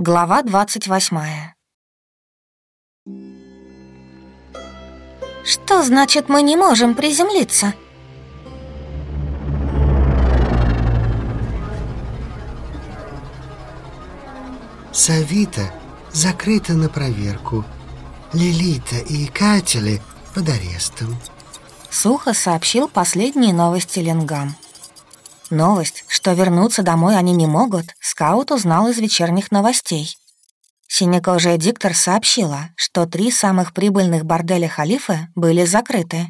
Глава двадцать восьмая. «Что значит, мы не можем приземлиться?» Савита закрыта на проверку. Лилита и Катели под арестом. Сухо сообщил последние новости Ленгам. Новость, что вернуться домой они не могут, скаут узнал из вечерних новостей. Синекожая диктор сообщила, что три самых прибыльных борделя халифы были закрыты,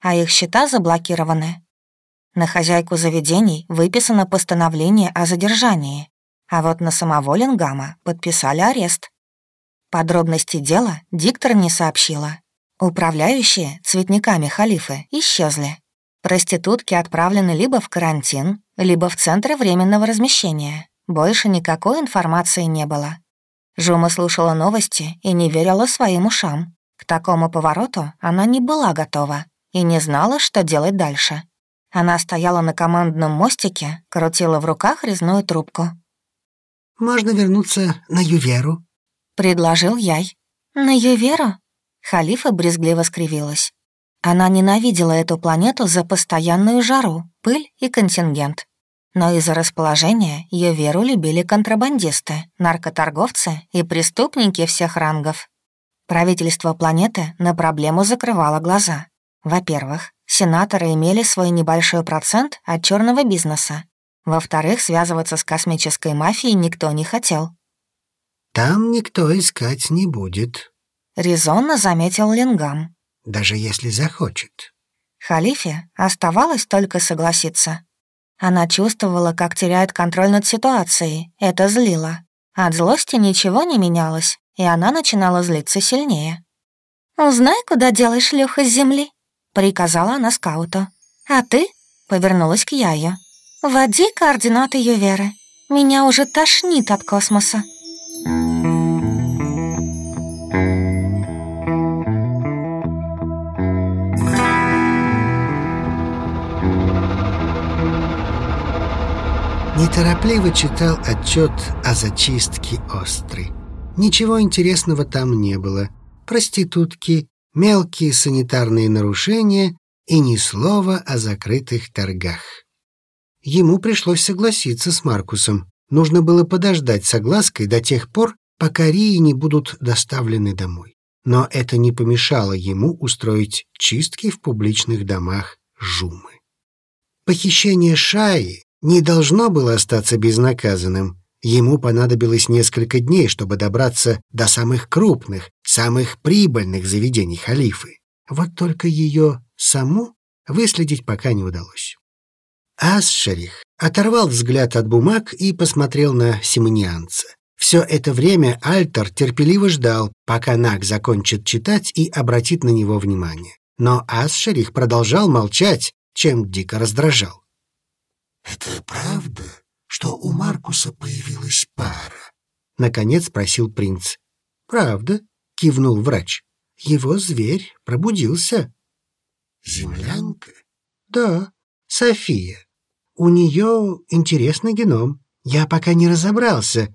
а их счета заблокированы. На хозяйку заведений выписано постановление о задержании, а вот на самого Ленгама подписали арест. Подробности дела диктор не сообщила. Управляющие цветниками халифы исчезли. Проститутки отправлены либо в карантин, либо в центры временного размещения. Больше никакой информации не было. Жума слушала новости и не верила своим ушам. К такому повороту она не была готова и не знала, что делать дальше. Она стояла на командном мостике, крутила в руках резную трубку. «Можно вернуться на Юверу», — предложил Яй. «На Юверу?» Халифа брезгливо скривилась. Она ненавидела эту планету за постоянную жару, пыль и контингент. Но из-за расположения ее веру любили контрабандисты, наркоторговцы и преступники всех рангов. Правительство планеты на проблему закрывало глаза. Во-первых, сенаторы имели свой небольшой процент от черного бизнеса. Во-вторых, связываться с космической мафией никто не хотел. «Там никто искать не будет», — резонно заметил Ленгам даже если захочет. Халифе оставалось только согласиться. Она чувствовала, как теряет контроль над ситуацией. Это злило. От злости ничего не менялось, и она начинала злиться сильнее. «Узнай, куда делаешь шлюха с земли», — приказала она скауту. «А ты?» — повернулась к Яю. «Вводи координаты ее веры. Меня уже тошнит от космоса». Неторопливо читал отчет о зачистке Остры. Ничего интересного там не было. Проститутки, мелкие санитарные нарушения и ни слова о закрытых торгах. Ему пришлось согласиться с Маркусом. Нужно было подождать соглаской до тех пор, пока Рии не будут доставлены домой. Но это не помешало ему устроить чистки в публичных домах Жумы. Похищение Шаи не должно было остаться безнаказанным. Ему понадобилось несколько дней, чтобы добраться до самых крупных, самых прибыльных заведений халифы. Вот только ее саму выследить пока не удалось. Асшерих оторвал взгляд от бумаг и посмотрел на симонианца. Все это время Альтер терпеливо ждал, пока Наг закончит читать и обратит на него внимание. Но Асшерих продолжал молчать, чем дико раздражал. «Это правда, что у Маркуса появилась пара?» — наконец спросил принц. «Правда», — кивнул врач. «Его зверь пробудился». «Землянка?» «Да, София. У нее интересный геном. Я пока не разобрался».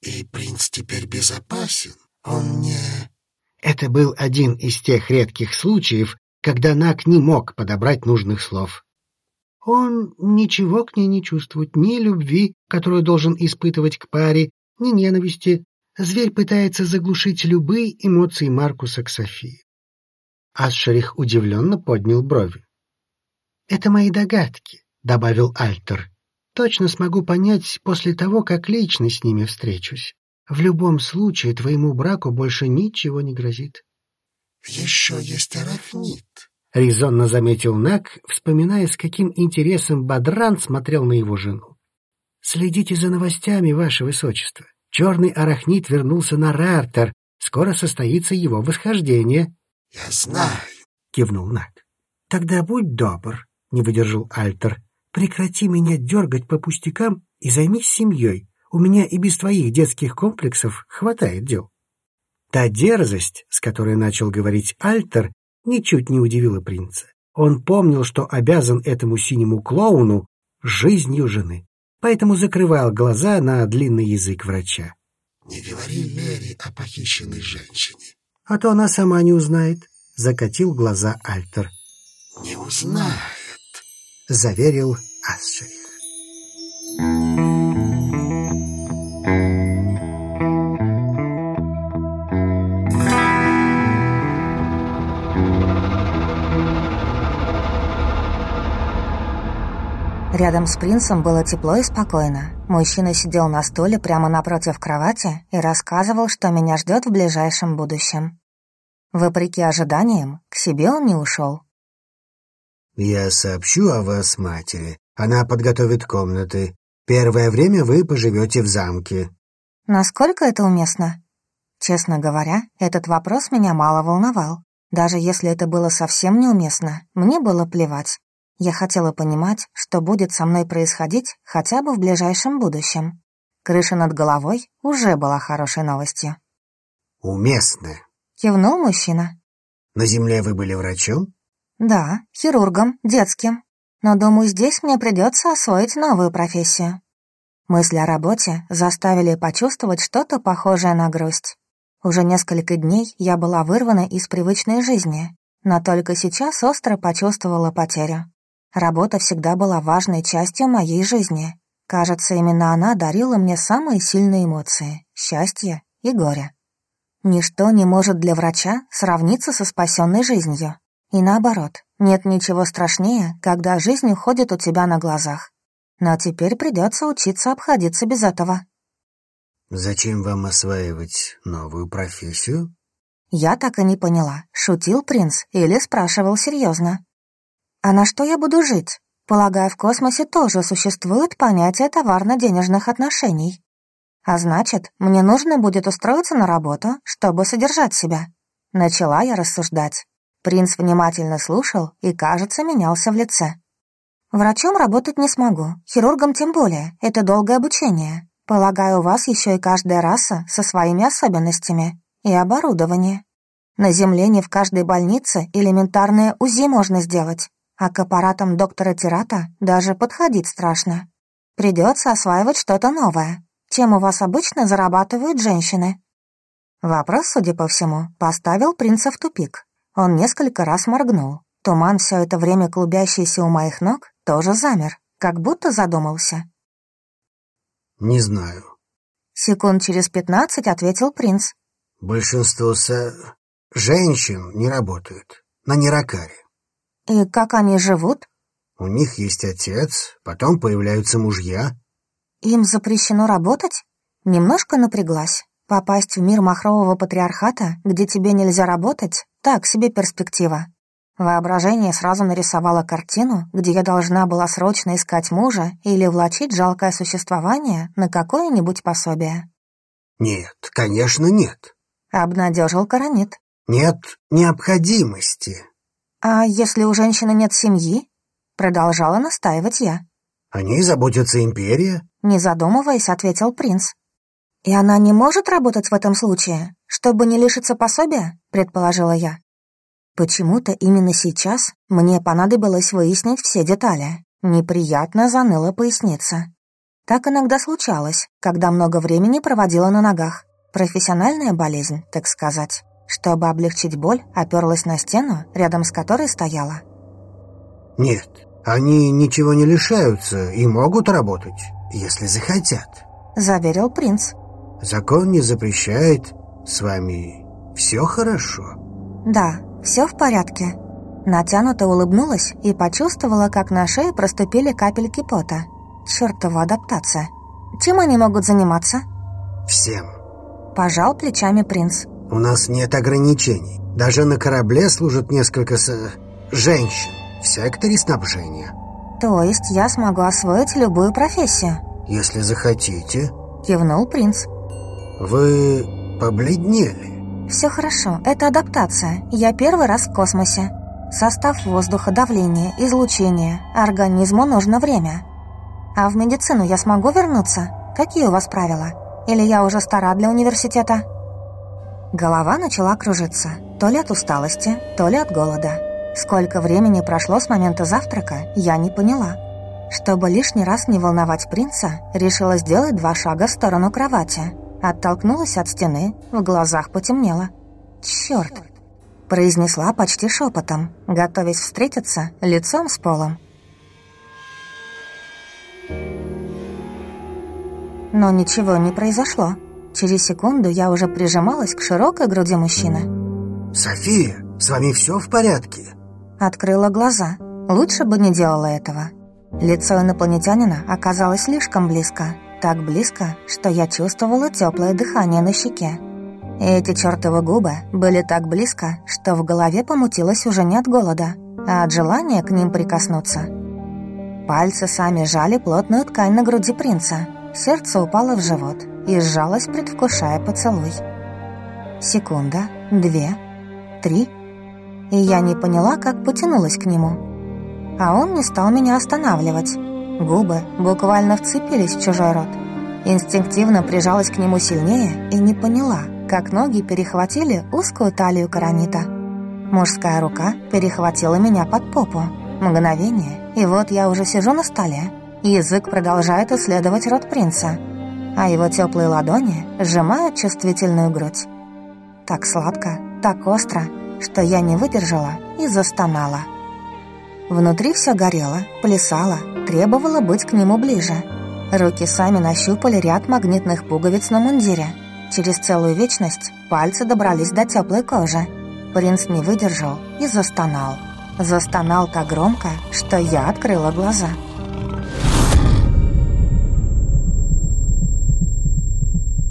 «И принц теперь безопасен? Он не...» Это был один из тех редких случаев, когда Нак не мог подобрать нужных слов. Он ничего к ней не чувствует, ни любви, которую должен испытывать к паре, ни ненависти. Зверь пытается заглушить любые эмоции Маркуса к Софии. Асшерих удивленно поднял брови. «Это мои догадки», — добавил Альтер. «Точно смогу понять после того, как лично с ними встречусь. В любом случае твоему браку больше ничего не грозит». «Еще есть арахнит», — резонно заметил Нак, вспоминая, с каким интересом Бадран смотрел на его жену. «Следите за новостями, ваше высочество. Черный арахнит вернулся на Рартер. Скоро состоится его восхождение». «Я знаю», — кивнул Нак. «Тогда будь добр», — не выдержал Альтер. «Прекрати меня дергать по пустякам и займись семьей. У меня и без твоих детских комплексов хватает дел». Та дерзость, с которой начал говорить Альтер, ничуть не удивило принца. Он помнил, что обязан этому синему клоуну жизнью жены, поэтому закрывал глаза на длинный язык врача. Не говори Лере о похищенной женщине. А то она сама не узнает, — закатил глаза Альтер. Не узнает, — заверил Асшерих. Рядом с принцем было тепло и спокойно. Мужчина сидел на стуле прямо напротив кровати и рассказывал, что меня ждет в ближайшем будущем. Вопреки ожиданиям, к себе он не ушел. «Я сообщу о вас матери. Она подготовит комнаты. Первое время вы поживете в замке». Насколько это уместно? Честно говоря, этот вопрос меня мало волновал. Даже если это было совсем неуместно, мне было плевать. Я хотела понимать, что будет со мной происходить хотя бы в ближайшем будущем. Крыша над головой уже была хорошей новостью. «Уместно», — кивнул мужчина. «На земле вы были врачом?» «Да, хирургом, детским. Но, думаю, здесь мне придется освоить новую профессию». Мысли о работе заставили почувствовать что-то похожее на грусть. Уже несколько дней я была вырвана из привычной жизни, но только сейчас остро почувствовала потерю. Работа всегда была важной частью моей жизни. Кажется, именно она дарила мне самые сильные эмоции — счастье и горе. Ничто не может для врача сравниться со спасенной жизнью. И наоборот, нет ничего страшнее, когда жизнь уходит у тебя на глазах. Но теперь придется учиться обходиться без этого. «Зачем вам осваивать новую профессию?» Я так и не поняла, шутил принц или спрашивал серьезно. А на что я буду жить? Полагаю, в космосе тоже существует понятие товарно-денежных отношений. А значит, мне нужно будет устроиться на работу, чтобы содержать себя. Начала я рассуждать. Принц внимательно слушал и, кажется, менялся в лице. Врачом работать не смогу, хирургом тем более, это долгое обучение. Полагаю, у вас еще и каждая раса со своими особенностями и оборудование. На Земле не в каждой больнице элементарное УЗИ можно сделать, а к аппаратам доктора Тирата даже подходить страшно. Придется осваивать что-то новое. Чем у вас обычно зарабатывают женщины? Вопрос, судя по всему, поставил принца в тупик. Он несколько раз моргнул. Туман, все это время клубящийся у моих ног, тоже замер, как будто задумался. «Не знаю». Секунд через пятнадцать ответил принц. «Большинство со... женщин не работают на Неракаре. «И как они живут?» «У них есть отец, потом появляются мужья». «Им запрещено работать?» Немножко напряглась. Попасть в мир махрового патриархата, где тебе нельзя работать, так себе перспектива. Воображение сразу нарисовало картину, где я должна была срочно искать мужа или влачить жалкое существование на какое-нибудь пособие. «Нет, конечно, нет», — обнадежил Карамид. «Нет необходимости. «А если у женщины нет семьи?» Продолжала настаивать я. «О ней заботится империя?» Не задумываясь, ответил принц. «И она не может работать в этом случае, чтобы не лишиться пособия?» Предположила я. Почему-то именно сейчас мне понадобилось выяснить все детали. Неприятно заныла поясница. Так иногда случалось, когда много времени проводила на ногах. Профессиональная болезнь, так сказать. Чтобы облегчить боль, оперлась на стену, рядом с которой стояла. «Нет, они ничего не лишаются и могут работать, если захотят», — заверил принц. «Закон не запрещает. С вами все хорошо?» «Да, все в порядке». Натянуто улыбнулась и почувствовала, как на шее проступили капельки пота. Чёртова адаптация. Чем они могут заниматься? «Всем», — пожал плечами принц. У нас нет ограничений. Даже на корабле служат несколько с... женщин в секторе снабжения. То есть я смогу освоить любую профессию? Если захотите. Кивнул принц. Вы побледнели. Все хорошо, это адаптация. Я первый раз в космосе. Состав воздуха, давление, излучение. Организму нужно время. А в медицину я смогу вернуться? Какие у вас правила? Или я уже стара для университета? Голова начала кружиться, то ли от усталости, то ли от голода. Сколько времени прошло с момента завтрака, я не поняла. Чтобы лишний раз не волновать принца, решила сделать два шага в сторону кровати. Оттолкнулась от стены, в глазах потемнело. «Чёрт!» Произнесла почти шепотом, готовясь встретиться лицом с полом. Но ничего не произошло. Через секунду я уже прижималась к широкой груди мужчины. «София, с вами все в порядке?» Открыла глаза. Лучше бы не делала этого. Лицо инопланетянина оказалось слишком близко. Так близко, что я чувствовала теплое дыхание на щеке. И эти чертовы губы были так близко, что в голове помутилось уже не от голода, а от желания к ним прикоснуться. Пальцы сами жали плотную ткань на груди принца. Сердце упало в живот и сжалось, предвкушая поцелуй. Секунда, две, три, и я не поняла, как потянулась к нему. А он не стал меня останавливать. Губы буквально вцепились в чужой рот. Инстинктивно прижалась к нему сильнее и не поняла, как ноги перехватили узкую талию каранита. Мужская рука перехватила меня под попу. Мгновение, и вот я уже сижу на столе. Язык продолжает исследовать рот принца, а его теплые ладони сжимают чувствительную грудь. Так сладко, так остро, что я не выдержала и застонала. Внутри все горело, плясало, требовало быть к нему ближе. Руки сами нащупали ряд магнитных пуговиц на мундире. Через целую вечность пальцы добрались до теплой кожи. Принц не выдержал и застонал. Застонал так громко, что я открыла глаза.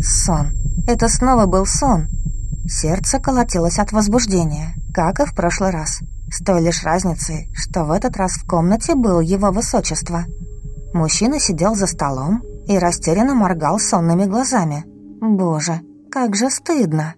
Сон. Это снова был сон. Сердце колотилось от возбуждения, как и в прошлый раз. С той лишь разницей, что в этот раз в комнате был его высочество. Мужчина сидел за столом и растерянно моргал сонными глазами. «Боже, как же стыдно!»